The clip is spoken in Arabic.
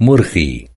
مرخي.